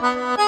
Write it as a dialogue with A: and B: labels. A: Música